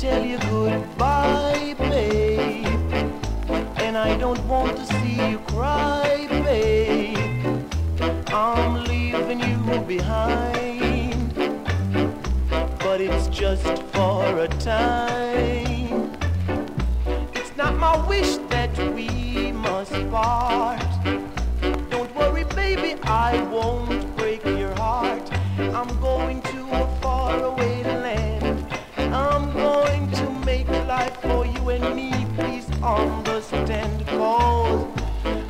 tell you goodbye, babe. And I don't want to see you cry, babe. I'm leaving you behind. But it's just for a time. It's not my wish life for you and me. Please understand, cause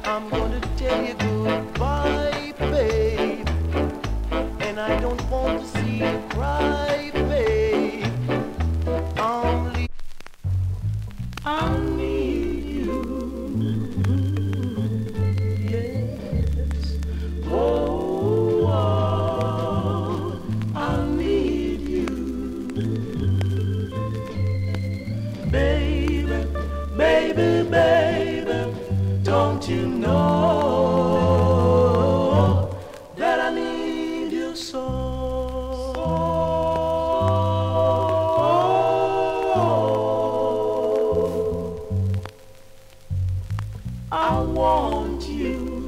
I'm gonna tell you goodbye, babe. And I don't want to see you cry, babe. I'm um, leaving. baby, baby, baby, don't you know that I need you so? I want you.